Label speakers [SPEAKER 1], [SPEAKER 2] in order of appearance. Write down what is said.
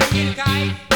[SPEAKER 1] Kill guy.